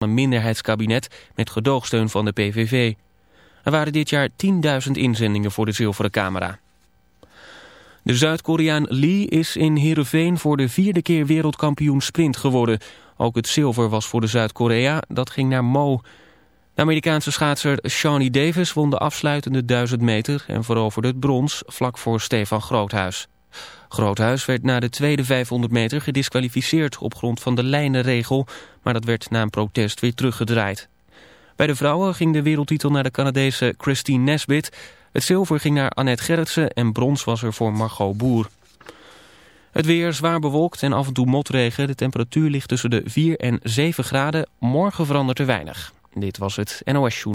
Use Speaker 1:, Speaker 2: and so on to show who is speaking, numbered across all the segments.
Speaker 1: een minderheidskabinet met gedoogsteun van de PVV. Er waren dit jaar 10.000 inzendingen voor de zilveren camera. De Zuid-Koreaan Lee is in Heerenveen voor de vierde keer wereldkampioen sprint geworden. Ook het zilver was voor de Zuid-Korea, dat ging naar Mo. De Amerikaanse schaatser Shawnee Davis won de afsluitende 1000 meter... en veroverde het brons vlak voor Stefan Groothuis. Groothuis werd na de tweede 500 meter gedisqualificeerd op grond van de lijnenregel... maar dat werd na een protest weer teruggedraaid. Bij de vrouwen ging de wereldtitel naar de Canadese Christine Nesbit... Het zilver ging naar Annette Gerritsen en brons was er voor Margot Boer. Het weer zwaar bewolkt en af en toe motregen. De temperatuur ligt tussen de 4 en 7 graden. Morgen verandert er weinig. Dit was het NOS Show.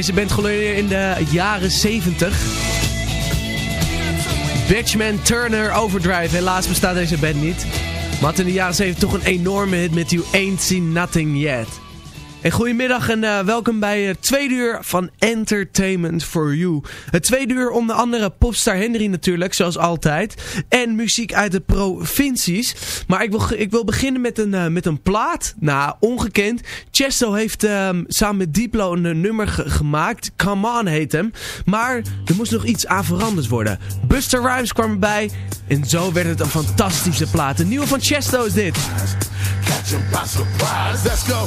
Speaker 2: Deze band geleden in de jaren 70. Batchman Turner Overdrive. Helaas bestaat deze band niet. Maar had in de jaren 70 toch een enorme hit met You Ain't Seen Nothing Yet. En goedemiddag en eh, welkom bij het tweede uur van Entertainment for You. Het tweede uur onder andere popstar Henry natuurlijk, zoals altijd. En muziek uit de provincies. Maar ik wil, ik wil beginnen met een, eh, met een plaat. Nou, ongekend. Chesto heeft ehm, samen met Diplo een eh, nummer ge- gemaakt. Come On heet hem. Maar er moest nog iets aan veranderd worden. Buster Rhymes kwam erbij. En zo werd het een fantastische plaat. De nieuwe van Chesto is dit.
Speaker 3: Catch 'em by surprise. Let's go.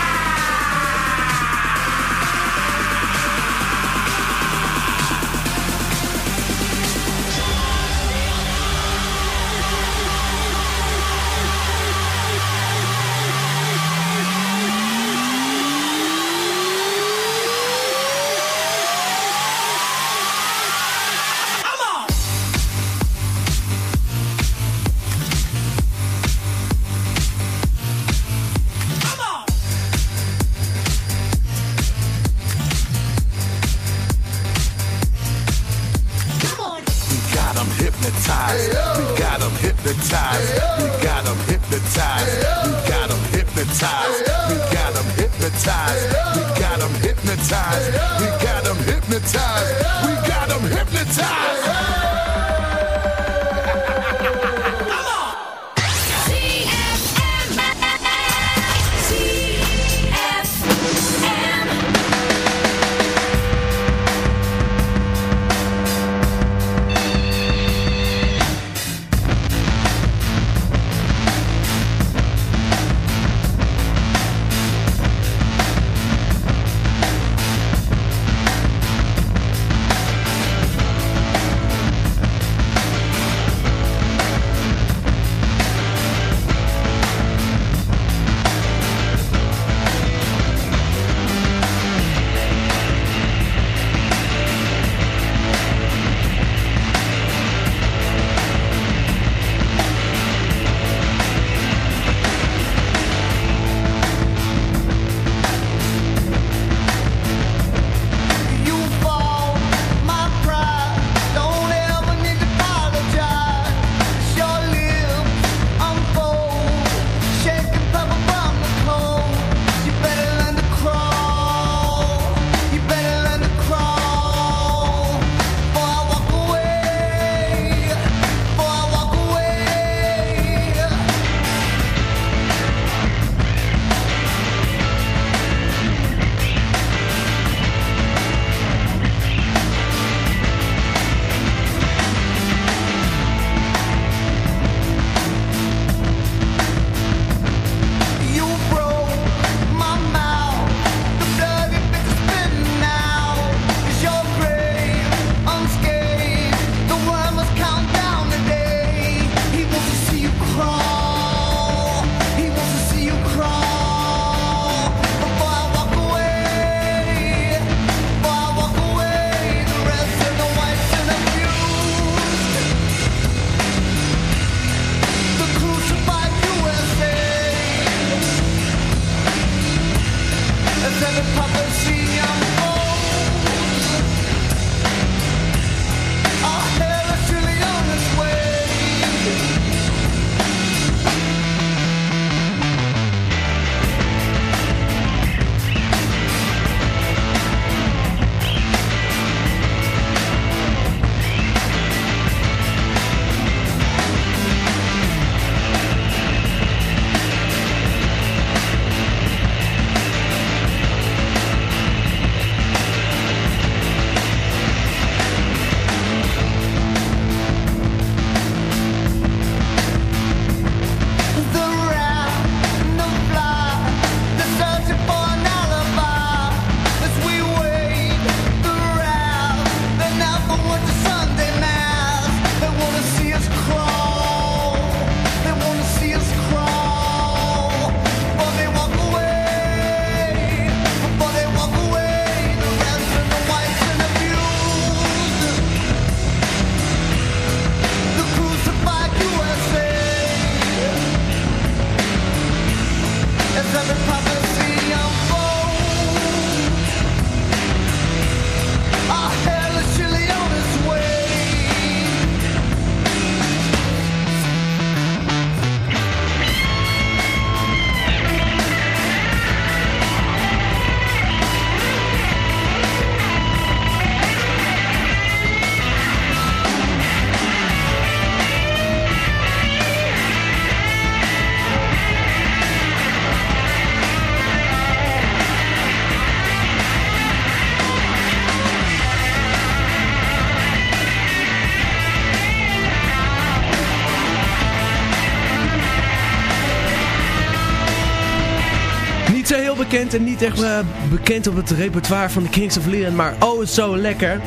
Speaker 2: En niet echt eh, bekend op het repertoire van de Kings of Leon, maar oh zo lekker.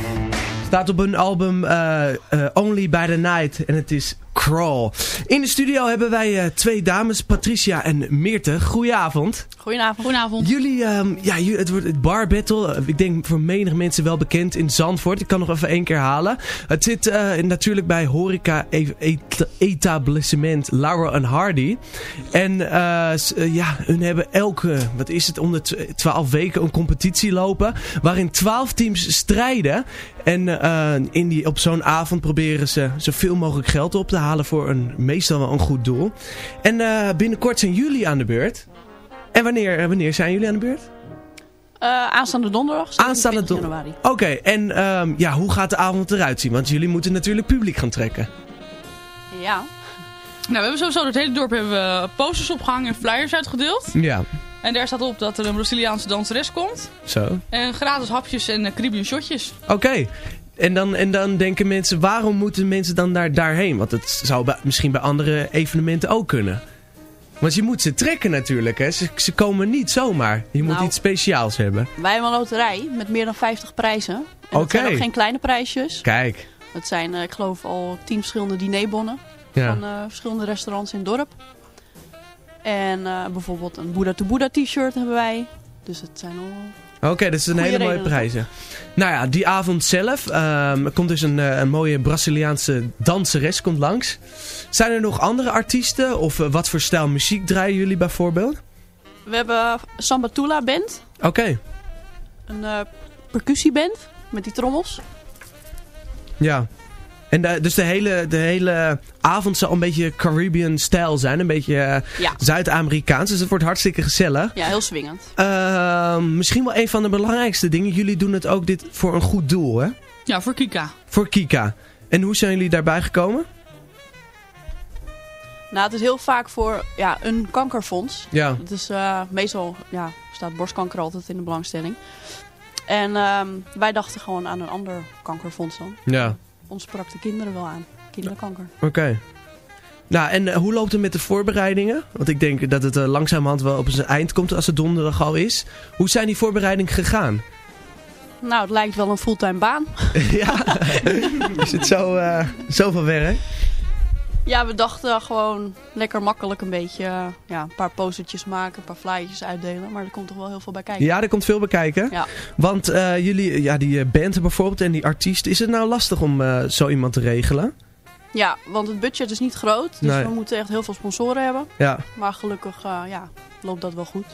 Speaker 2: Staat op hun album eh, eh, Only by the Night en het is Crawl. In de studio hebben wij eh, twee dames, Patricia en Meerte. Goedenavond.
Speaker 4: Goedenavond. Goedenavond.
Speaker 2: Jullie, ehm, ja, het wordt het bar battle. Eh, ik denk voor menig mensen wel bekend in Zandvoort. Ik kan nog even één keer halen. Het zit eh, natuurlijk bij horeca e- et- etablissement Laurel en Hardy. En eh, ja, hun hebben elke, wat is het, om de twaalf weken een competitie lopen. Waarin twaalf teams strijden. En in die, op zo'n avond proberen ze zoveel mogelijk geld op te halen voor een, meestal wel een goed doel. En eh, binnenkort zijn jullie aan de beurt. En wanneer, eh, wanneer zijn jullie aan de beurt?
Speaker 4: Eh, aanstaande donderdag.
Speaker 2: Aanstaande
Speaker 4: 27
Speaker 2: donderdag.
Speaker 4: januari.
Speaker 2: Oké, en ehm, ja, hoe gaat de avond eruit zien? Want jullie moeten natuurlijk publiek gaan trekken.
Speaker 4: Ja.
Speaker 5: Nou, we hebben sowieso door het hele dorp hebben we posters opgehangen en flyers uitgedeeld.
Speaker 2: Ja,
Speaker 5: En daar staat op dat er een Braziliaanse danseres komt.
Speaker 2: zo.
Speaker 5: En gratis hapjes en uh, Caribbean shotjes.
Speaker 2: Oké. En, dan, en dan denken mensen, waarom moeten mensen dan daar, daarheen? Want het zou bij- misschien bij andere evenementen ook kunnen. Want je moet ze trekken natuurlijk, hè. Ze, ze komen niet zomaar. Je moet
Speaker 4: Nou.
Speaker 2: iets speciaals hebben.
Speaker 4: Wij hebben een loterij met meer dan 50 prijzen. En
Speaker 2: Oké.
Speaker 4: zijn ook geen kleine prijsjes.
Speaker 2: Kijk.
Speaker 4: Het zijn, eh, ik geloof, al 10 verschillende dinerbonnen.
Speaker 2: Ja.
Speaker 4: Van eh, verschillende restaurants in het dorp. En eh, bijvoorbeeld een Buddha to Buddha t-shirt hebben wij. Dus het zijn al...
Speaker 2: Oké, dat is een
Speaker 4: Goeie
Speaker 2: hele mooie prijzen. Nou ja, die avond zelf ehm, komt dus een, eh, een mooie Braziliaanse danseres komt langs. Zijn er nog andere artiesten? Of eh, wat voor stijl muziek draaien jullie bijvoorbeeld?
Speaker 4: We hebben Samba Tula Band.
Speaker 2: Oké,
Speaker 4: Een eh, percussieband met die trommels.
Speaker 2: ja. En de- dus de hele, de hele avond zal een beetje Caribbean stijl zijn. Een beetje eh,
Speaker 4: Ja.
Speaker 2: Zuid-Amerikaans. Dus het wordt hartstikke gezellig.
Speaker 4: Ja, heel swingend.
Speaker 2: Ehm, misschien wel een van de belangrijkste dingen. Jullie doen het ook dit voor een goed doel, hè?
Speaker 5: Ja, voor Kika.
Speaker 2: Voor Kika. En hoe zijn jullie daarbij gekomen?
Speaker 4: Nou, het is heel vaak voor ja, een kankerfonds.
Speaker 2: Ja.
Speaker 4: Het is eh, meestal ja, staat borstkanker altijd in de belangstelling. En ehm, wij dachten gewoon aan een ander kankerfonds dan.
Speaker 2: Ja.
Speaker 4: Ons sprak de kinderen wel aan. Kinderkanker.
Speaker 2: Oké. Nou, en eh, hoe loopt het met de voorbereidingen? Want ik denk dat het eh, langzamerhand wel op zijn eind komt als het donderdag al is. Hoe zijn die voorbereidingen gegaan?
Speaker 4: Nou, het lijkt wel een fulltime baan.
Speaker 2: ja, is het zo, eh, zoveel werk?
Speaker 4: Ja, we dachten gewoon lekker makkelijk een beetje eh, ja, een paar postertjes maken, een paar flyertjes uitdelen. Maar er komt toch wel heel veel bij kijken.
Speaker 2: Ja, er komt veel bekijken.
Speaker 4: Ja.
Speaker 2: Want eh, jullie, ja, die eh, band bijvoorbeeld en die artiest, is het nou lastig om zo iemand te regelen?
Speaker 4: Ja, want het budget is niet groot. Dus
Speaker 2: Nee.
Speaker 4: we moeten echt heel veel sponsoren hebben.
Speaker 2: Ja.
Speaker 4: Maar gelukkig ja, loopt dat wel goed.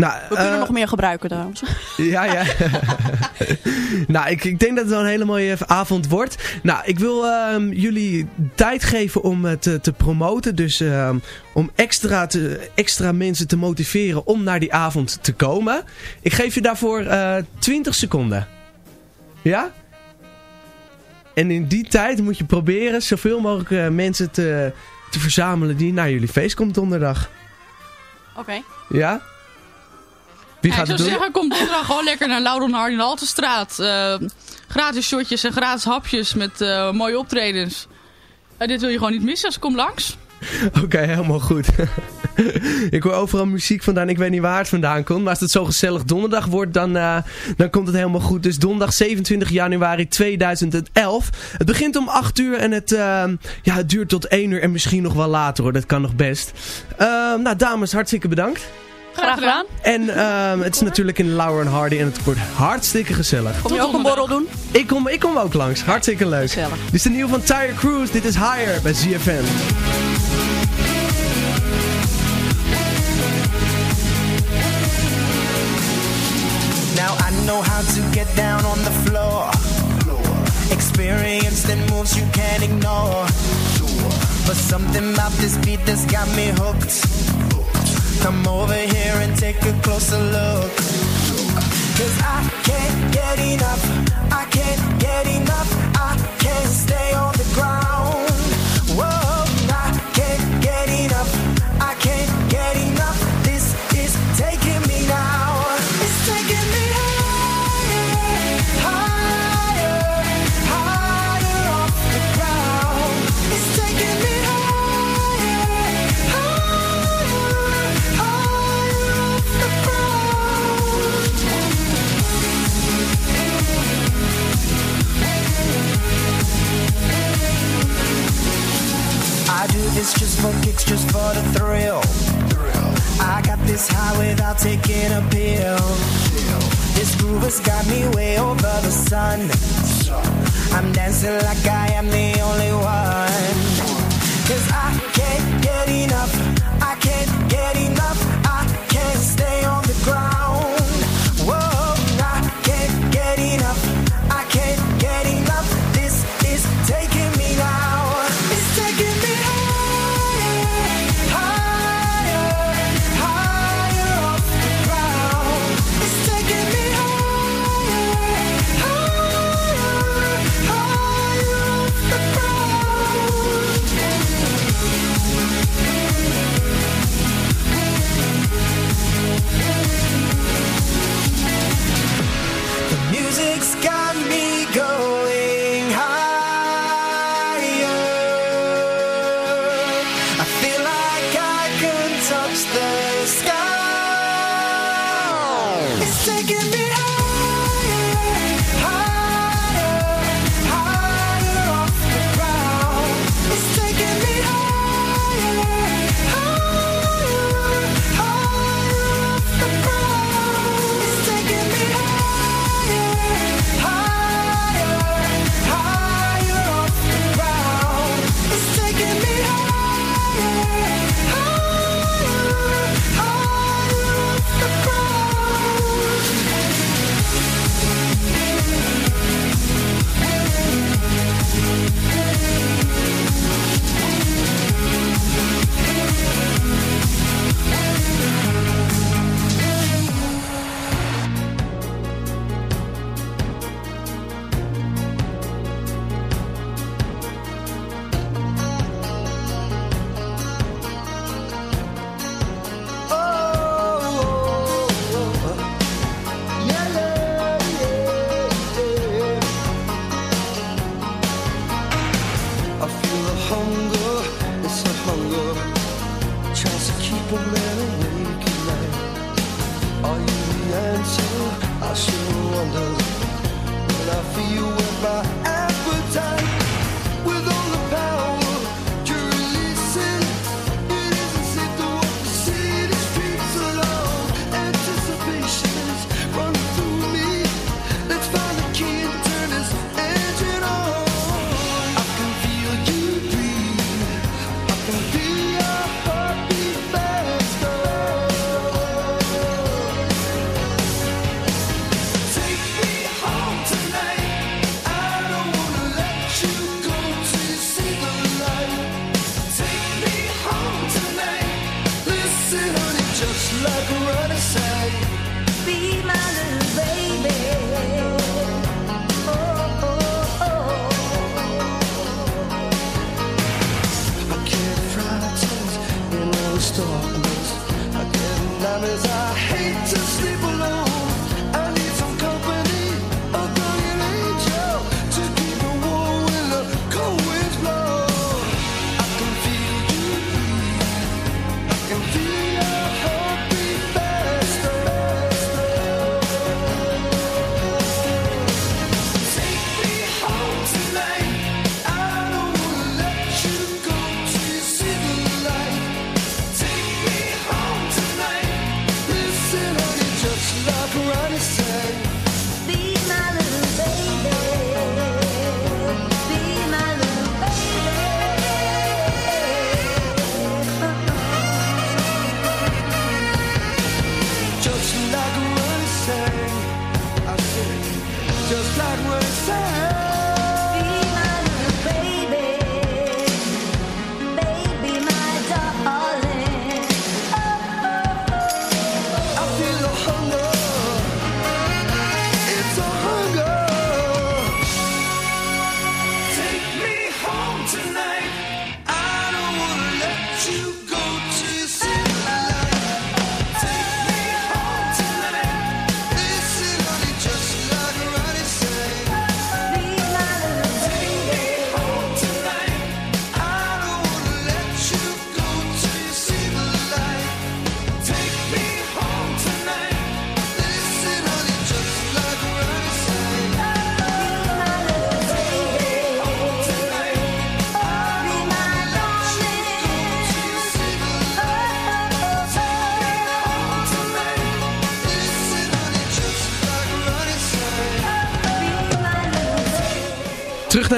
Speaker 2: Nou,
Speaker 4: We kunnen
Speaker 2: eh,
Speaker 4: nog meer gebruiken trouwens.
Speaker 2: Ja, ja. nou, ik, ik denk dat het wel een hele mooie avond wordt. Nou, ik wil ehm, jullie tijd geven om het te, te promoten. Dus ehm, om extra, te, extra mensen te motiveren om naar die avond te komen. Ik geef je daarvoor eh 20 seconden. Ja? En in die tijd moet je proberen zoveel mogelijk eh, mensen te, te verzamelen die naar jullie feest komt donderdag.
Speaker 4: Oké.
Speaker 2: Ja? Wie
Speaker 5: Ja,
Speaker 2: gaat
Speaker 5: ik zou zeggen, kom donderdag gewoon lekker naar Laudon Hardy in de Altenstraat. Eh, gratis shotjes en gratis hapjes met eh, mooie optredens. Eh, dit wil je gewoon niet missen, dus kom langs.
Speaker 2: Oké, helemaal goed. ik hoor overal muziek vandaan. Ik weet niet waar het vandaan komt. Maar als het zo gezellig donderdag wordt, dan, dan komt het helemaal goed. Dus donderdag 27 januari 2011. Het begint om 8 uur en het, ja, het duurt tot 1 uur en misschien nog wel later hoor. Dat kan nog best. Eh, nou, dames, hartstikke bedankt.
Speaker 4: Graag gedaan.
Speaker 2: En eh, het is natuurlijk in Lauer en Hardy en het wordt hartstikke gezellig.
Speaker 4: Kom je ook een borrel doen?
Speaker 2: Ik kom, ik kom ook langs. Hartstikke leuk.
Speaker 4: Gezellig.
Speaker 2: Dit is de nieuwe van Tire Cruise. Dit is Higher bij ZFM.
Speaker 6: Now I know how to get down on the floor. Experienced in moves you can't ignore. But something about this beat that's got me hooked. Come over here and take a closer look. Cause I can't get enough. I can't get enough. I can't stay on the ground.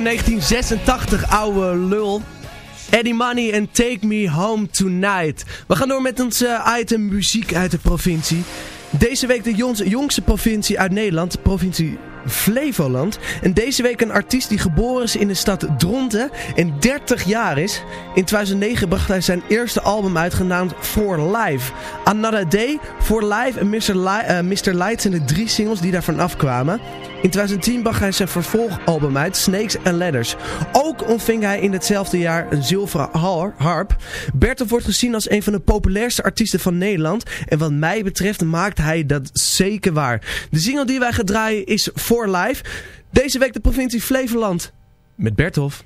Speaker 2: 1986, ouwe lul. Eddie Money en Take Me Home Tonight. We gaan door met ons eh, item muziek uit de provincie. Deze week de jongste provincie uit Nederland, de provincie Flevoland. En deze week een artiest die geboren is in de stad Dronten en 30 jaar is. In 2009 bracht hij zijn eerste album uit genaamd For Life. Another Day, For Life en Mr. Eh. Light zijn de drie singles die daarvan afkwamen. In 2010 bracht hij zijn vervolgalbum uit, Snakes and Ladders. Ook ontving hij in hetzelfde jaar een zilveren har- harp. Bertolf wordt gezien als een van de populairste artiesten van Nederland. En wat mij betreft maakt hij dat zeker waar. De single die wij gaan draaien is Life. Deze week de provincie Flevoland. Met Bertolf.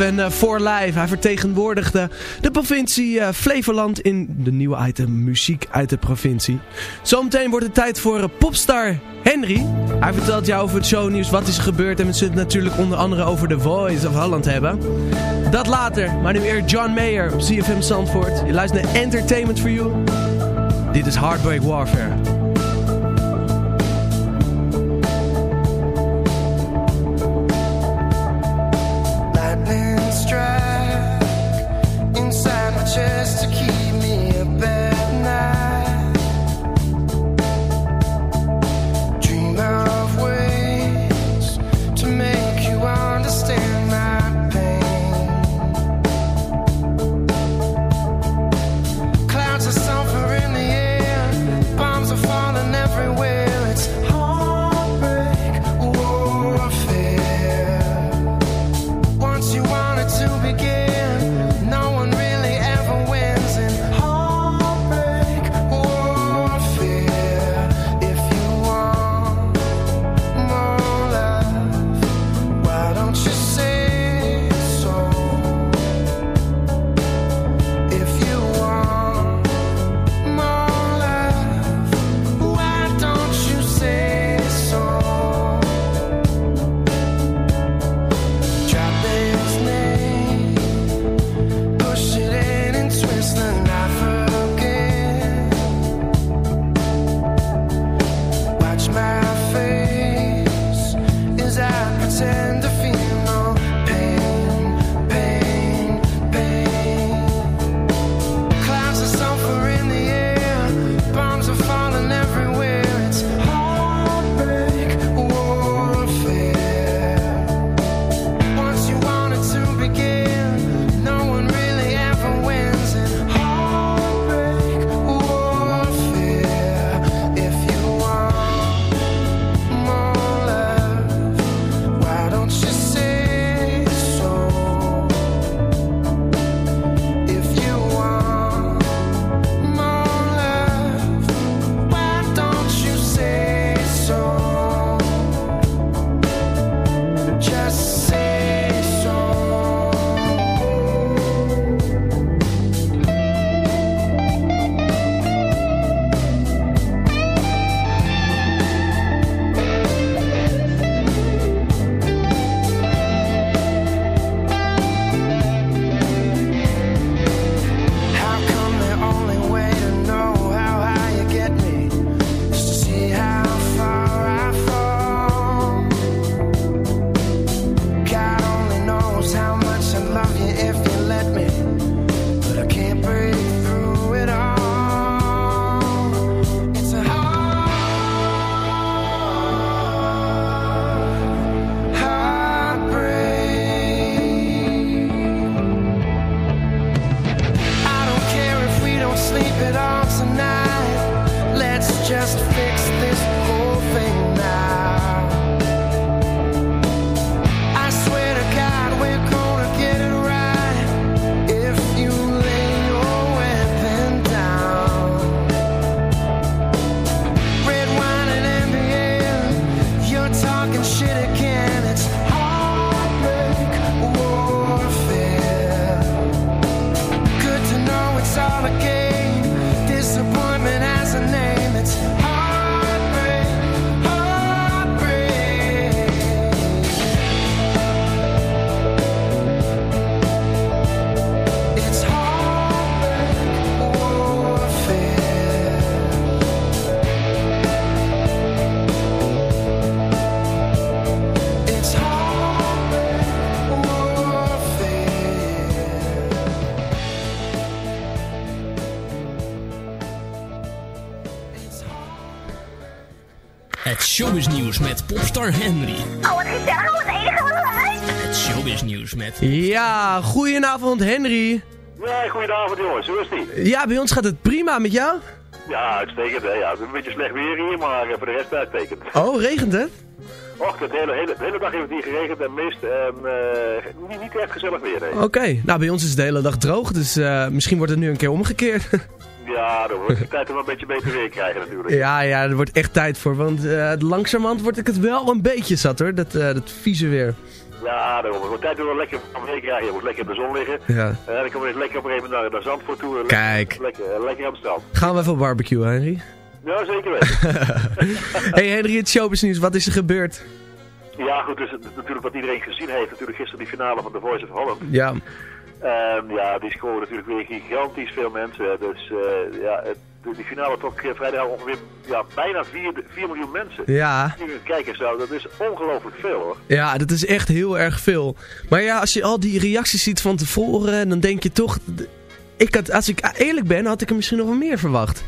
Speaker 7: En eh, For Life. Hij vertegenwoordigde de provincie eh, Flevoland in de nieuwe item muziek uit de provincie. Zometeen wordt het tijd voor eh, popstar Henry. Hij vertelt jou over het shownieuws, wat is er gebeurd. En we zullen het natuurlijk onder andere over The Voice of Holland hebben. Dat later, maar nu eerst John Mayer op CFM Zandvoort. Je luistert naar Entertainment for You. Dit is Heartbreak Warfare.
Speaker 8: Henry.
Speaker 9: Oh, wat gezellig. Wat enige wat.
Speaker 8: Het showbiznieuws met...
Speaker 7: Ja, goedenavond Henry.
Speaker 10: Ja, goedenavond jongens, hoe is die?
Speaker 7: Ja, bij ons gaat het prima met jou.
Speaker 10: Ja, uitstekend hè. Ja, het is een beetje slecht weer hier, maar eh, voor de rest uitstekend.
Speaker 7: Oh, regent het?
Speaker 10: Och, de hele, hele, de hele dag heeft het hier geregend en mist. En, eh, niet, niet echt gezellig weer.
Speaker 7: Oké, nou bij ons is het de hele dag droog, dus eh, misschien wordt het nu een keer omgekeerd.
Speaker 10: Ja, dan wordt het tijd om een beetje beter weer krijgen natuurlijk.
Speaker 7: ja, ja, er wordt echt tijd voor, want eh langzamerhand word ik het wel een beetje zat hoor, dat, eh, dat vieze weer.
Speaker 10: Ja, daarom. Het wordt tijd om wel lekker van weer krijgen. Je moet lekker in de zon liggen.
Speaker 2: Ja.
Speaker 10: En dan komen we eens lekker op een gegeven moment naar, naar Zandvoort toe. en
Speaker 2: Kijk.
Speaker 10: Lekker, lekker, lekker aan het strand.
Speaker 2: Gaan we even barbecuen, Henry?
Speaker 10: Ja, zeker weten.
Speaker 2: hey Henry, het showbusiness, wat is er gebeurd?
Speaker 10: Ja, goed. Dus natuurlijk wat iedereen gezien heeft. Natuurlijk gisteren die finale van The Voice of Holland.
Speaker 2: Ja,
Speaker 10: En ja, die scoren natuurlijk weer gigantisch veel mensen. Dus eh, ja, het, de- die finale trok eh, vrijdag ongeveer ja, bijna 4, 4 miljoen mensen.
Speaker 2: Ja.
Speaker 10: Die kijkers zou, dat is ongelooflijk veel hoor.
Speaker 2: ja, dat is echt heel erg veel. Maar ja, als je al die reacties ziet van tevoren, dan denk je toch... Ik had, als ik eerlijk ben, had ik er misschien nog wel meer verwacht.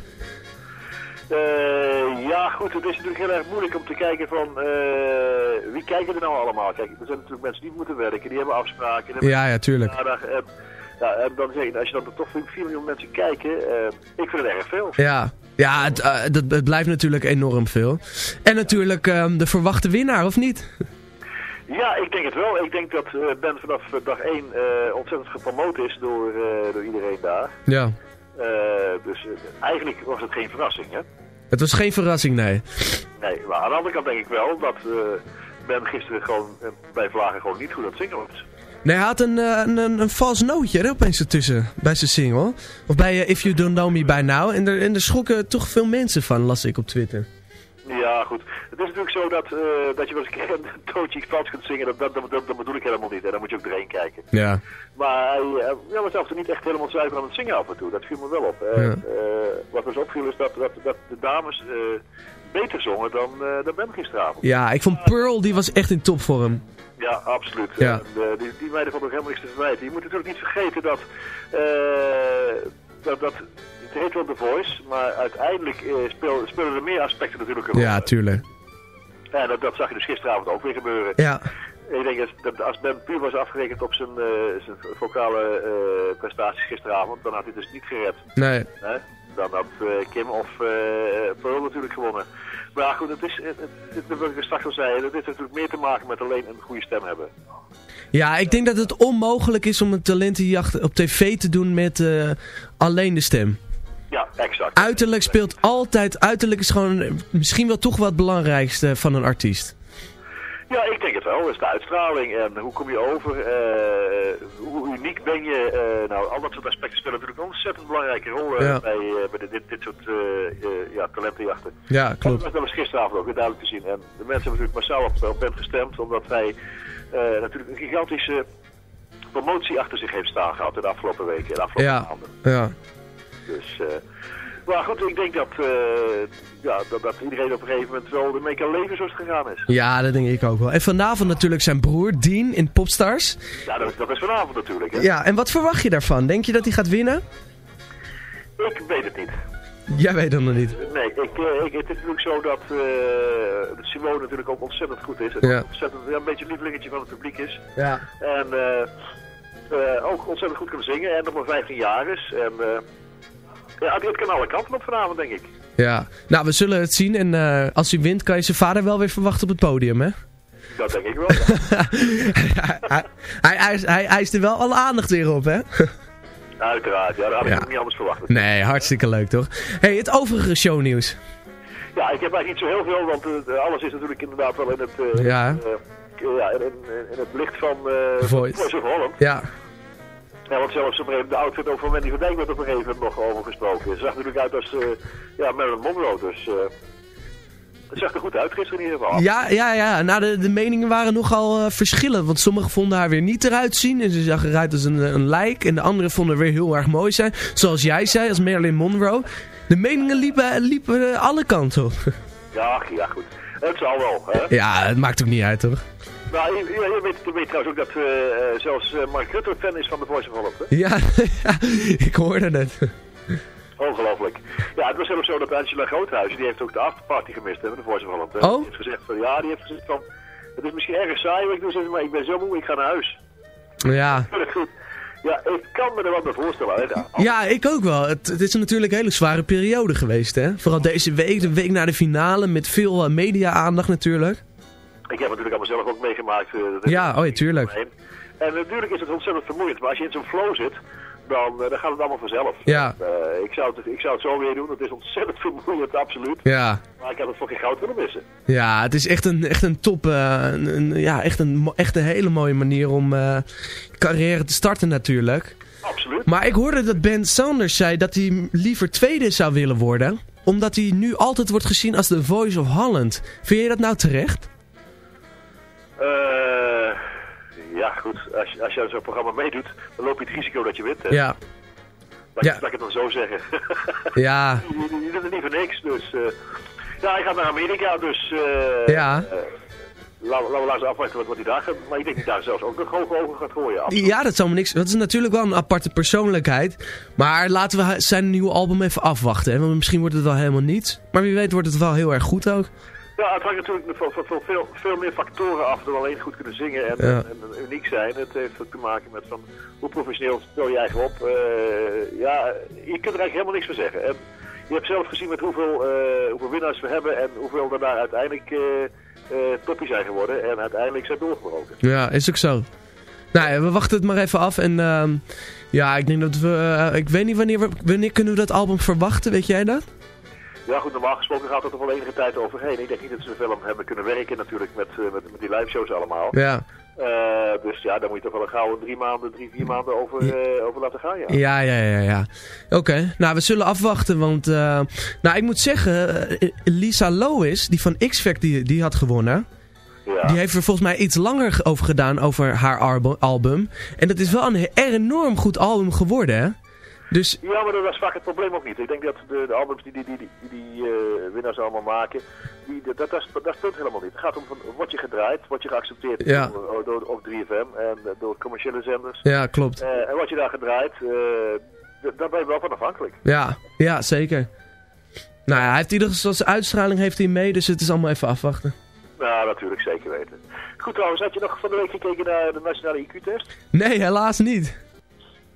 Speaker 10: Eh, ja, goed, het is natuurlijk heel erg moeilijk om te kijken van eh, wie kijken er nou allemaal. Kijk, er zijn natuurlijk mensen die moeten werken, die hebben afspraken. Die hebben
Speaker 2: Ja, ja, tuurlijk.
Speaker 10: verjaardag, en, ja, en dan zeg je, als je dan toch 4 miljoen mensen kijken, eh, ik vind het erg veel.
Speaker 2: Ja, ja het, eh, dat, het blijft natuurlijk enorm veel. En natuurlijk ehm, de verwachte winnaar, of niet?
Speaker 10: Ja, ik denk het wel. Ik denk dat eh, Ben vanaf eh, dag 1 eh, ontzettend gepromoot is door, eh, door iedereen daar.
Speaker 2: Ja.
Speaker 10: Eh, dus eh, eigenlijk was het geen verrassing, hè?
Speaker 2: Het was geen verrassing, nee.
Speaker 10: Nee, maar aan de andere kant denk ik wel dat eh, Ben gisteren gewoon eh, bij Vlagen gewoon niet goed aan het zingen was.
Speaker 2: Nee, hij had een, eh, een, een, een vals nootje er opeens ertussen, bij zijn single. Of bij eh, If You Don't Know Me By Now. En er, en er schrokken toch veel mensen van, las ik op Twitter.
Speaker 10: Ja, goed. Het is natuurlijk zo dat, eh, dat je wel eens een tootje iets kunt zingen. Dat, dat, dat, dat bedoel ik helemaal niet. En dan moet je ook erheen kijken.
Speaker 2: Ja.
Speaker 10: Maar hij eh, ja, was af en toe niet echt helemaal zuiver aan het zingen af en toe. Dat viel me wel op. Eh,
Speaker 2: Ja.
Speaker 10: eh, wat dus opviel is dat, dat, dat de dames beter zongen dan, dan Ben gisteravond.
Speaker 2: Ja, ik vond Pearl, die was echt in topvorm.
Speaker 10: Ja, absoluut.
Speaker 2: Ja.
Speaker 10: En, die, die meiden vonden ook helemaal niks te verwijten. Je moet natuurlijk niet vergeten dat, eh, dat, dat het heet wel The Voice, maar uiteindelijk eh, speel, spelen er meer aspecten natuurlijk een rol.
Speaker 2: Ja, tuurlijk.
Speaker 10: Ja, dat, dat zag je dus gisteravond ook weer gebeuren.
Speaker 2: Ja.
Speaker 10: Ik denk dat, als Ben puur was afgerekend op zijn, eh, zijn vocale eh, prestaties gisteravond, dan had hij dus niet gered.
Speaker 2: Nee.
Speaker 10: Dan had Kim of Pearl natuurlijk gewonnen. Maar goed, het is, het, het, wat ik straks al zei, dat heeft natuurlijk meer te maken met alleen een goede stem hebben.
Speaker 2: Ja, ik denk dat het onmogelijk is om een talentenjacht op tv te doen met alleen de stem.
Speaker 10: Ja, exact.
Speaker 2: Uiterlijk speelt altijd, uiterlijk is gewoon eh, misschien wel toch wat het belangrijkste van een artiest.
Speaker 10: Ja, ik denk het wel. Dat is de uitstraling en hoe kom je over, eh, hoe uniek ben je. eh, nou, al dat soort aspecten spelen natuurlijk een ontzettend belangrijke rol eh,
Speaker 2: Ja.
Speaker 10: bij, eh, bij dit, dit, soort eh, eh, ja, talentenjachten.
Speaker 2: Ja, klopt.
Speaker 10: Dat was, gisteravond ook weer duidelijk te zien. En de mensen hebben natuurlijk massaal op, op Ben gestemd, omdat hij eh, natuurlijk een gigantische promotie achter zich heeft staan gehad in de afgelopen weken, de afgelopen
Speaker 2: Ja,
Speaker 10: maanden.
Speaker 2: ja.
Speaker 10: Dus, eh, maar goed, ik denk dat, eh, ja, dat, dat iedereen op een gegeven moment wel ermee kan leven zoals het gegaan is.
Speaker 2: Ja, dat denk ik ook wel. En vanavond natuurlijk zijn broer, Dean, in Popstars.
Speaker 10: Ja, dat, dat is vanavond natuurlijk. Hè?
Speaker 2: Ja, en wat verwacht je daarvan? Denk je dat hij gaat winnen?
Speaker 10: Ik weet het niet.
Speaker 2: Jij weet dat nog niet.
Speaker 10: Nee, ik, eh, ik, het is natuurlijk zo dat eh, Simone natuurlijk ook ontzettend goed is. En
Speaker 2: Ja.
Speaker 10: ontzettend, ja, een beetje een lievelingetje van het publiek is.
Speaker 2: Ja.
Speaker 10: En ook ontzettend goed kan zingen en nog maar 15 jaar is. En ja, het kan alle kanten op vanavond, denk ik.
Speaker 2: Ja. Nou, we zullen het zien. En eh, als hij wint, kan je zijn vader wel weer verwachten op het podium, hè?
Speaker 10: Dat denk ik wel. ja.
Speaker 2: hij, hij, hij, is- hij, hij is er wel alle aandacht weer op, hè?
Speaker 10: Uiteraard, ja, dat had ik
Speaker 2: Ja.
Speaker 10: ook niet anders verwacht.
Speaker 2: Nee, hartstikke leuk, toch? hey, het overige shownieuws.
Speaker 10: Ja, ik heb eigenlijk niet zo heel veel, want eh, alles is natuurlijk inderdaad wel in het, eh,
Speaker 2: Ja.
Speaker 10: ja, in, in- in het licht van
Speaker 2: Voice.
Speaker 10: Voice of Holland.
Speaker 2: Ja.
Speaker 10: Ja, want zelfs op een de outfit ook van Wendy van Dijk werd op een gegeven moment nog over gesproken. Ze zag natuurlijk uit als eh, ja, Marilyn Monroe, dus eh, het zag er goed uit gisteren in ieder geval.
Speaker 2: Ja, ja, ja. Nou, de, de meningen waren nogal eh, verschillend. Want sommigen vonden haar weer niet eruit zien. En ze zag eruit als een, een lijk. En de anderen vonden haar weer heel erg mooi zijn. Zoals jij zei, als Marilyn Monroe. De meningen liepen, liepen alle kanten op.
Speaker 10: Ja, ja, goed. Het zal wel, hè.
Speaker 2: Ja, het maakt ook niet uit, toch?
Speaker 10: Nou, je, weet, je weet trouwens ook dat eh, eh, zelfs eh, Mark Rutte fan is van de Voice of Holland, hè?
Speaker 2: Ja, ik hoorde het.
Speaker 10: Ongelooflijk. Ja, het was zelfs zo dat Angela Groothuizen, die heeft ook de afterparty gemist, hè, van de Voice of Holland. Hè?
Speaker 2: Oh?
Speaker 10: Die heeft gezegd van, ja, die heeft gezegd van, het is misschien erg saai wat ik doe, maar ik ben zo moe, ik ga naar huis.
Speaker 2: Ja.
Speaker 10: Goed. Ja, ik kan me er wat bij voorstellen, hè. Ja.
Speaker 2: Ja, ik ook wel. Het, het is natuurlijk een hele zware periode geweest, hè? Vooral deze week, de week na de finale, met veel media-aandacht natuurlijk.
Speaker 10: Ik heb natuurlijk allemaal zelf ook meegemaakt. eh,
Speaker 2: Ja, oh ja, tuurlijk.
Speaker 10: En natuurlijk is het ontzettend vermoeiend, maar als je in zo'n flow zit, dan, eh, dan gaat het allemaal vanzelf.
Speaker 2: Ja.
Speaker 10: Eh, ik, zou het, ik zou het zo weer doen. Het is ontzettend vermoeiend, absoluut.
Speaker 2: Ja.
Speaker 10: Maar ik had het voor geen goud willen missen.
Speaker 2: Ja, het is echt een, echt een top, een, een- ja, echt een, echt een hele mooie manier om carrière te starten natuurlijk.
Speaker 10: Absoluut.
Speaker 2: Maar ik hoorde dat Ben Sanders zei dat hij liever tweede zou willen worden. Omdat hij nu altijd wordt gezien als de Voice of Holland. Vind je dat nou terecht?
Speaker 10: Eh, ja, goed. Als, je- als je aan zo'n programma meedoet, dan loop je het risico dat je wint. hè.
Speaker 2: Ja.
Speaker 10: Laat,
Speaker 2: Ja.
Speaker 10: laat ik het dan zo zeggen.
Speaker 2: Ja.
Speaker 10: je, doet het niet voor niks. Dus, eh, ja, hij gaat naar Amerika, dus... eh,
Speaker 2: Ja.
Speaker 10: Laten laten we laten afwachten wat, wat hij daar gaat. Maar ik denk dat hij daar zelfs ook nog hoge ogen gaat gooien. absoluut.
Speaker 2: Ja, dat zal me niks. Dat is natuurlijk wel een aparte persoonlijkheid. Maar laten we zijn nieuwe album even afwachten. Hè? Want misschien wordt het wel helemaal niets. Maar wie weet wordt het wel heel erg goed ook.
Speaker 10: Ja, het hangt natuurlijk van, van, van veel, veel meer factoren af dan alleen goed kunnen zingen en,
Speaker 2: Ja.
Speaker 10: en, en uniek zijn. Het heeft ook te maken met van hoe professioneel speel je eigen op. Eh, ja, je kunt er eigenlijk helemaal niks van zeggen. En je hebt zelf gezien met hoeveel, eh, hoeveel winnaars we hebben en hoeveel daarna uiteindelijk eh eh toppie zijn geworden en uiteindelijk zijn doorgebroken.
Speaker 2: Ja, is ook zo. Nou we wachten het maar even af. En ehm, ja, ik denk dat we... ik weet niet wanneer, we, wanneer kunnen we dat album verwachten. Weet jij dat?
Speaker 10: Ja goed, normaal gesproken gaat het er wel enige tijd overheen. Ik denk niet dat ze veel aan hebben kunnen werken natuurlijk met, eh, met, met die live shows allemaal.
Speaker 2: Ja.
Speaker 10: Eh, dus ja, daar moet je toch wel een gauw drie maanden, drie, vier maanden over, eh, over laten gaan, ja.
Speaker 2: Ja, ja, ja, ja. Oké, nou we zullen afwachten, want... nou, ik moet zeggen, Lisa Lois, die van X-Factor, die, die had gewonnen...
Speaker 10: Ja.
Speaker 2: Die heeft er volgens mij iets langer ge- over gedaan over haar albu- album. En dat is wel een enorm goed album geworden, hè? Dus
Speaker 10: Ja, maar dat is vaak het probleem ook niet. Ik denk dat de, de albums die die, die, die, die eh, winnaars allemaal maken, die, dat, dat, dat, dat speelt helemaal niet. Het gaat om van, word je gedraaid, word je geaccepteerd
Speaker 2: Ja.
Speaker 10: door, door, op 3FM en door commerciële zenders.
Speaker 2: Ja, klopt.
Speaker 10: Eh, en word je daar gedraaid, eh, daar ben je wel van afhankelijk.
Speaker 2: ja, ja, zeker. Nou ja, hij heeft ieder geval zijn uitstraling heeft hij mee, dus het is allemaal even afwachten.
Speaker 10: Ja, natuurlijk, zeker weten. Goed trouwens, had je nog van de week gekeken naar de nationale IQ-test?
Speaker 2: Nee, helaas niet.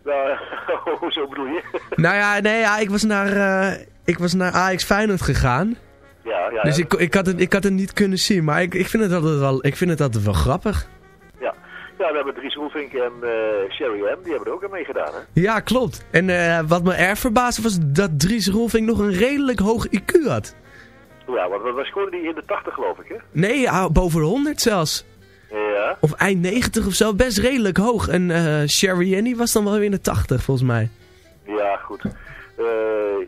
Speaker 10: Nou, hoezo bedoel je?
Speaker 2: Nou ja, nee, ja, ik was naar, eh, ik was naar AX Feyenoord gegaan.
Speaker 10: ja, ja,
Speaker 2: Dus ik, ik, had het, ik had het niet kunnen zien, maar ik, ik, vind, het altijd wel, ik vind het altijd wel grappig.
Speaker 10: ja. ja, we hebben Dries Roelvink en eh, Sherry M, die hebben er ook aan meegedaan, hè?
Speaker 2: Ja, klopt. En eh, wat me erg verbaasde was dat Dries Rolfing nog een redelijk hoog IQ had.
Speaker 10: Ja, want wat scoorde die in de 80 geloof ik, hè?
Speaker 2: Nee, ja, boven de 100 zelfs.
Speaker 10: Ja.
Speaker 2: Of eind 90 of zo, best redelijk hoog. En eh Sherry Annie was dan wel weer in de 80 volgens mij.
Speaker 10: Ja, goed. Eh,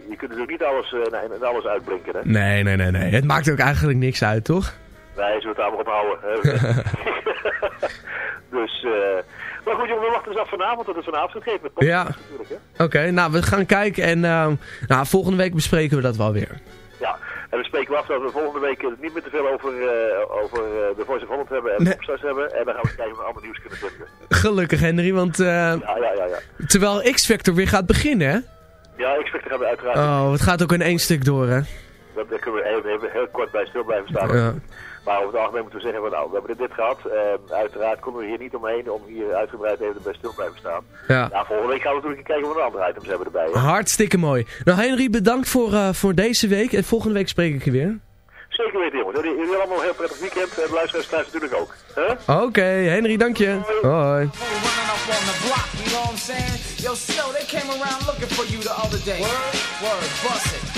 Speaker 10: je kunt natuurlijk niet alles, en alles uitblinken, hè?
Speaker 2: Nee, nee, nee, nee. Het maakt ook eigenlijk niks uit, toch?
Speaker 10: Nee, zullen het daar maar op houden. Hè? dus, eh... Maar goed, jongen, we wachten dus af vanavond, dat het vanavond gaat geven met Pop
Speaker 2: Ja. Oké, nou, we gaan kijken en eh, nou, volgende week bespreken we dat wel weer.
Speaker 10: En we spreken af dat we volgende week het niet meer te veel over, eh, over eh, de Voice of Holland hebben en
Speaker 2: Nee.
Speaker 10: de Popstars hebben. En dan gaan we kijken of we allemaal nieuws kunnen vinden.
Speaker 2: Gelukkig, Henry, want eh,
Speaker 10: Ja, ja, ja, ja.
Speaker 2: terwijl X-Factor weer gaat beginnen, hè?
Speaker 10: Ja, expect gaan we uiteraard.
Speaker 2: Oh, het gaat ook in één stuk door, hè?
Speaker 10: Daar daar kunnen we even, even heel kort bij stil blijven staan.
Speaker 2: Ja.
Speaker 10: Maar over het algemeen moeten we zeggen, van, nou, we hebben dit gehad. En uiteraard konden we hier niet omheen om hier uitgebreid even bij stil te blijven staan.
Speaker 2: Ja.
Speaker 10: Ja, volgende week gaan we natuurlijk kijken of we andere items hebben erbij. hè.
Speaker 2: Hartstikke mooi. Nou, Henry, bedankt voor, eh, voor deze week. En volgende week spreek ik je weer.
Speaker 10: Zeker weten, jongens. Jullie, jullie allemaal een heel prettig weekend. En de luisteraars thuis natuurlijk ook. Hè?
Speaker 2: Oké, Henry, dank je. Hoi.
Speaker 11: Yo, Snow, they came around looking for you the other day. Word, word, bust it.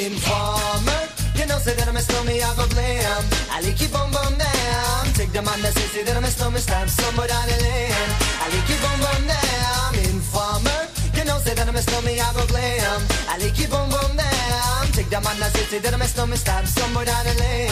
Speaker 6: Informer, you know, say that I'm a snowman, I go blam. I like keep on bum down. Take the man that say, say that I'm a snowman, stab somewhere down the lane. I like keep on bum down. Informer, you know, say that I'm a snowman, I go blam. I like keep on bum down. Take the man that say, say that I'm a snowman, stab somewhere down the lane.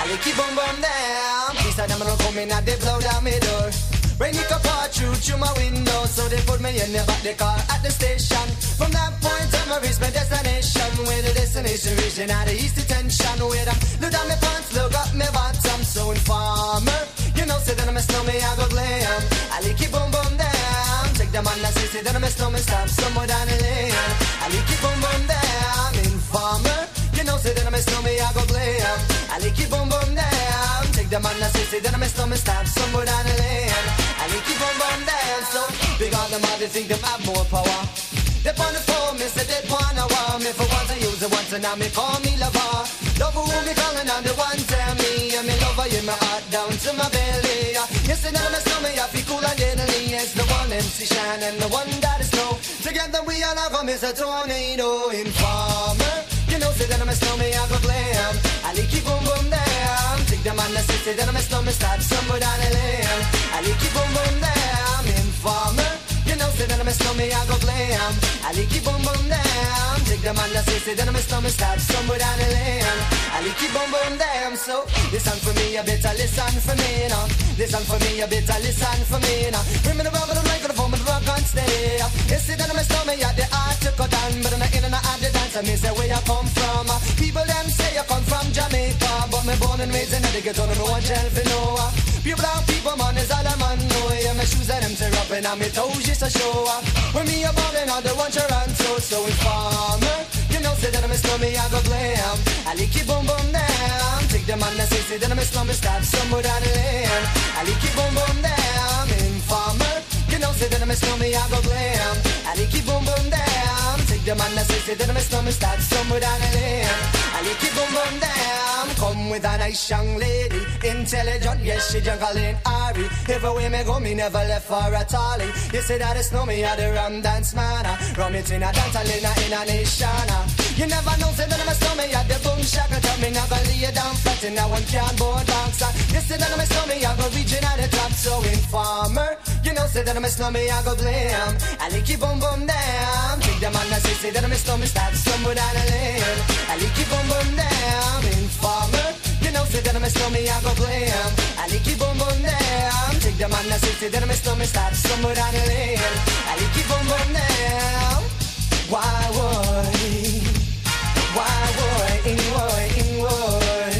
Speaker 6: I like keep on bum down. These are them gonna come in and they blow down my door. Rain it up through through my window, so they put me in the back the car at the station. From that point on, I reached my destination. Where the destination region out of east detention. Where I look down my pants, look up my bottom. So informer, you know, say that I'm a snowman, I go glam. I like it boom boom down. Take the man that say, say that I'm a snowman, stop somewhere down the lane. I like it boom boom down. Informer, you know, say that I'm a snowman, I go glam. I like it boom boom down. Take the man that say, say that I'm a snowman, stop somewhere down the lane. I like it boom boom down. So big on them, they think them have more power. They on the phone me, say they wanna want me. For once I use it once and now me call me lover. Love who me calling and the one tell me. And me lover in my heart down to my belly. Yes, and now my stomach, I feel cool and deadly. It's the one MC Shine and the one that is snow. Together we all have a Mr. Tornado Informer. You know, say that I'm a snowman, I go glam. I like you boom boom damn. Take them on the city, that I'm a snowman, start somewhere down the lane. I like you boom boom damn. Informer. Say that I'm a snowman, I go glam. I like keep boom boom down. Take them on the city, that I'm a snowman, start somewhere down the lane. I like keep boom boom down. So listen for me, you better listen for me now. Listen for me, you better listen for me now. Bring me the rubber, the mic, the phone, but the rock on steady. You see that I'm a snowman, yeah, the art to cut down, but I'm not in and out the dance. I mean, say where you come from. People them say you come from Jamaica, me born and raised in the ghetto, no one tell for no. Pure brown people, man, is all I'm on. know. Yeah, my shoes and them tear up and me toes just to show up. When me a ballin' on the one Toronto, so informer. You know, say that I'm a slummy, I go glam. I lick it boom boom down. Take them on the say, say that I'm a slummy, stop somewhere down the lane. I lick it boom boom down. Informer. You know, say that I'm a slummy, I go glam. I lick it boom boom down. Take them on the say, say that I'm a slummy, stop somewhere down the lane. I lick it boom boom down. Come with a nice young lady, intelligent, yes, she juggling Ari. Everywhere me go, me never left for a tally. You say that it's no me, I the rum dance man. Rum it in a dance, in a, in a nation. You never know, say that I'm a snowman, yeah, the boom shaka tell me, never lay you down flat in a one can board box. You say that I'm a snowman, I go reaching at the top, so informer. You know, say that I'm a snowman, I go blam. I lick you boom boom down. Take them on, I say, say that I'm a snowman, start somewhere down the lane. I lick you boom boom down. Informer. You know, say that I'm a snowman, I go blam. I lick you boom boom down. Take them on, I say, say that I'm a snowman, start somewhere down the lane. I lick you boom boom down. Why would? Why would? In would? In would?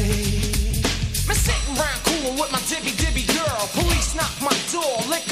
Speaker 11: Me sitting round cool with my dibby dibby girl. Police knock my door, lick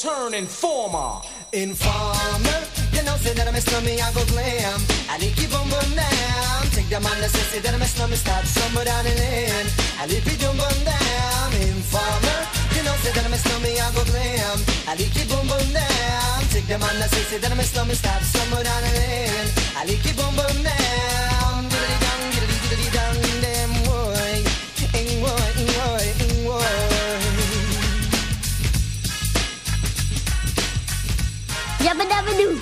Speaker 11: turn informer.
Speaker 6: Informer, you know, say that I'm a slummy, I go glam. I lick you boom boom down. Take them on the say, that I'm a slummy, start somewhere down the lane. I lick you boom boom down. Informer, you know, say that I'm a slummy, I go glam. I lick you boom boom down. Take them on the say, that I'm a slummy, start somewhere down the lane. I lick you boom boom down.
Speaker 9: Yabba dabba doo.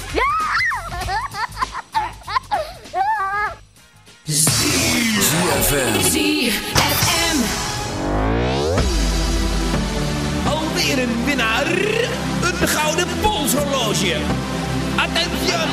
Speaker 12: ZFM.
Speaker 13: ZFM.
Speaker 14: Alweer een winnaar. Een gouden polshorloge. Attention.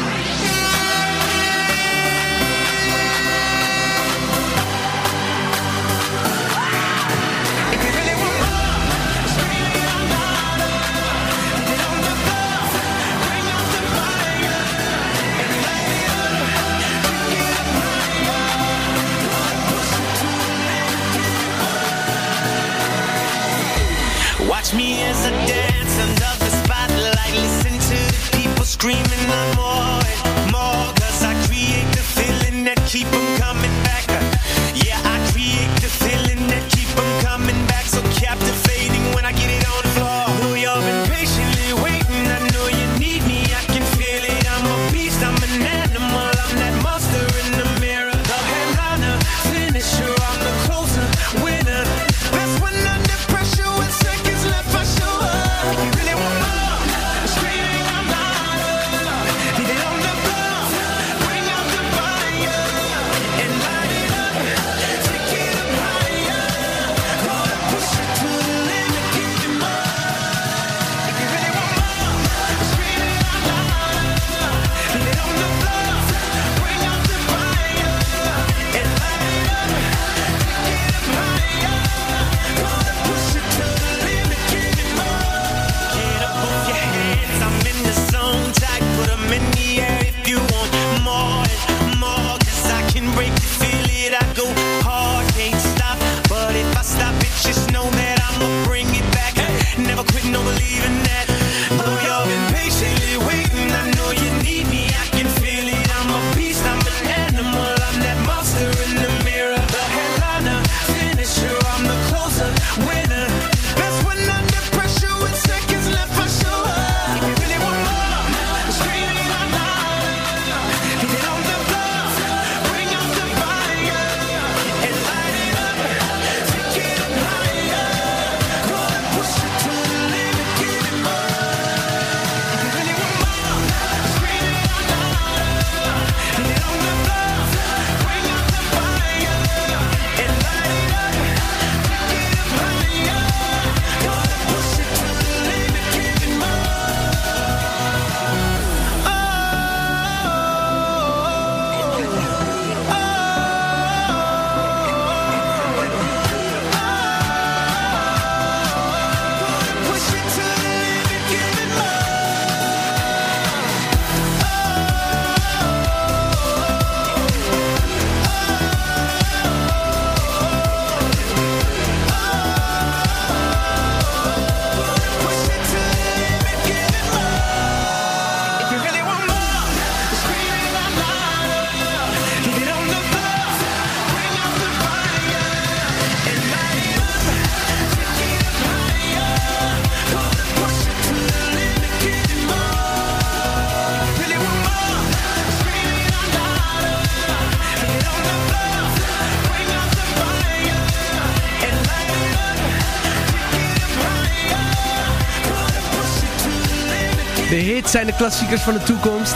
Speaker 2: Zijn de klassiekers van de toekomst.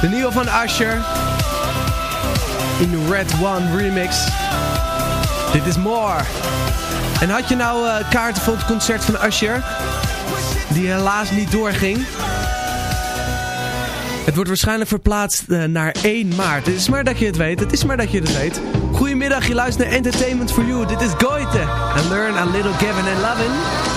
Speaker 2: De nieuwe van Usher. In de Red One remix. Dit is More. En had je nou eh, kaarten voor het concert van Usher? Die helaas niet doorging. Het wordt waarschijnlijk verplaatst eh, naar 1 maart. Het is maar dat je het weet. Het is maar dat je het weet. Goedemiddag, je luistert naar Entertainment for You. Dit is Goite. And learn a little Gavin and Lovin'.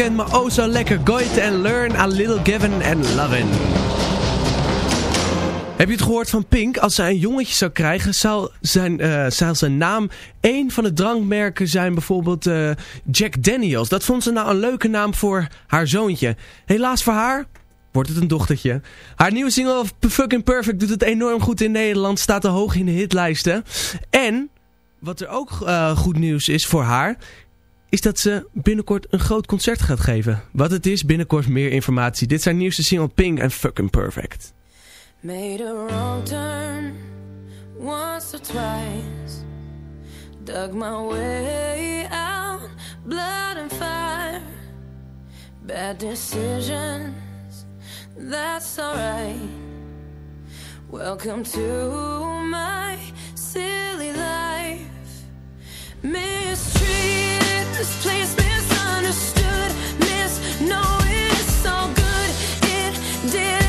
Speaker 2: Bekend, maar oh zo lekker. Goite and learn a little Gavin and Lovin'. Heb je het gehoord van Pink? Als zij een jongetje zou krijgen, zou zijn, eh, zou zijn naam één van de drankmerken zijn. Bijvoorbeeld eh, Jack Daniels. Dat vond ze nou een leuke naam voor haar zoontje. Helaas voor haar wordt het een dochtertje. Haar nieuwe single Fucking Perfect doet het enorm goed in Nederland. Staat er hoog in de hitlijsten. En, wat er ook eh, goed nieuws is voor haar is dat ze binnenkort een groot concert gaat geven. Wat het is, binnenkort meer informatie. Dit haar nieuwste single Pink en Fucking Perfect.
Speaker 15: Made a wrong turn once or twice. Dug my way out, blood and fire. Bad decisions, that's alright. Welcome to my silly life. Mistreated, this place misunderstood. All good. It didn't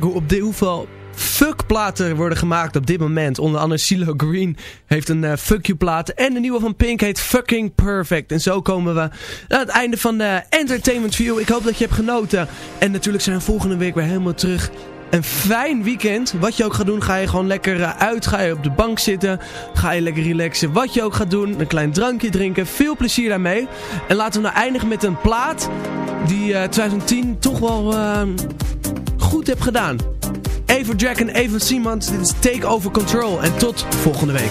Speaker 2: Hoe op dit, hoeveel fuckplaten worden gemaakt op dit moment. Onder andere CeeLo Green heeft een eh, fuck you plaat. En de nieuwe van Pink heet Fucking Perfect. En zo komen we aan het einde van de Entertainment View. Ik hoop dat je hebt genoten. En natuurlijk zijn we volgende week weer helemaal terug. Een fijn weekend. Wat je ook gaat doen, ga je gewoon lekker eh, uit. Ga je op de bank zitten. Ga je lekker relaxen. Wat je ook gaat doen. Een klein drankje drinken. Veel plezier daarmee. En laten we nou eindigen met een plaat. Die eh, 2010 toch wel eh, goed heb gedaan. Eva Jack en Eva Siemens. Dit is Take Over Control. En tot volgende week.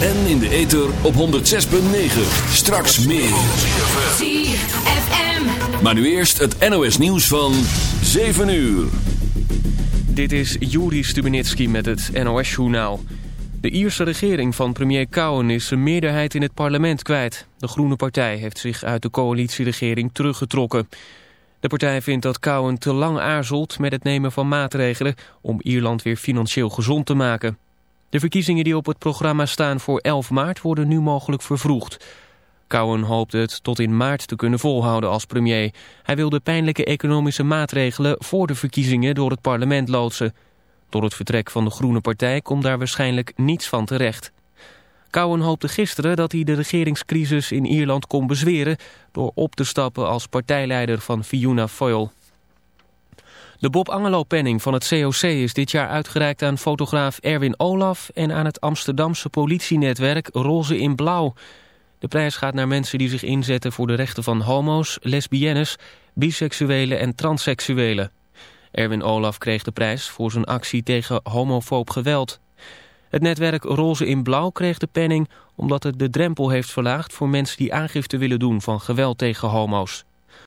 Speaker 12: En in de ether op 106.9. Straks meer.
Speaker 13: ZFM.
Speaker 12: Maar nu eerst het NOS nieuws van 7 uur.
Speaker 1: Dit is Juri Stubenitski met het NOS-journaal. De Ierse regering van premier Cowen is zijn meerderheid in het parlement kwijt. De Groene Partij heeft zich uit de coalitieregering teruggetrokken. De partij vindt dat Cowen te lang aarzelt met het nemen van maatregelen... om Ierland weer financieel gezond te maken. De verkiezingen die op het programma staan voor 11 maart worden nu mogelijk vervroegd. Cowen hoopt het tot in maart te kunnen volhouden als premier. Hij wil de pijnlijke economische maatregelen voor de verkiezingen door het parlement loodsen. Door het vertrek van de Groene Partij komt daar waarschijnlijk niets van terecht. Cowen hoopte gisteren dat hij de regeringscrisis in Ierland kon bezweren... door op te stappen als partijleider van Fiona Foyle. De Bob Angelo-penning van het COC is dit jaar uitgereikt aan fotograaf Erwin Olaf... en aan het Amsterdamse politienetwerk Roze in Blauw. De prijs gaat naar mensen die zich inzetten voor de rechten van homo's, lesbiennes, biseksuelen en transseksuelen. Erwin Olaf kreeg de prijs voor zijn actie tegen homofoob geweld. Het netwerk Roze in Blauw kreeg de penning omdat het de drempel heeft verlaagd voor mensen die aangifte willen doen van geweld tegen homo's.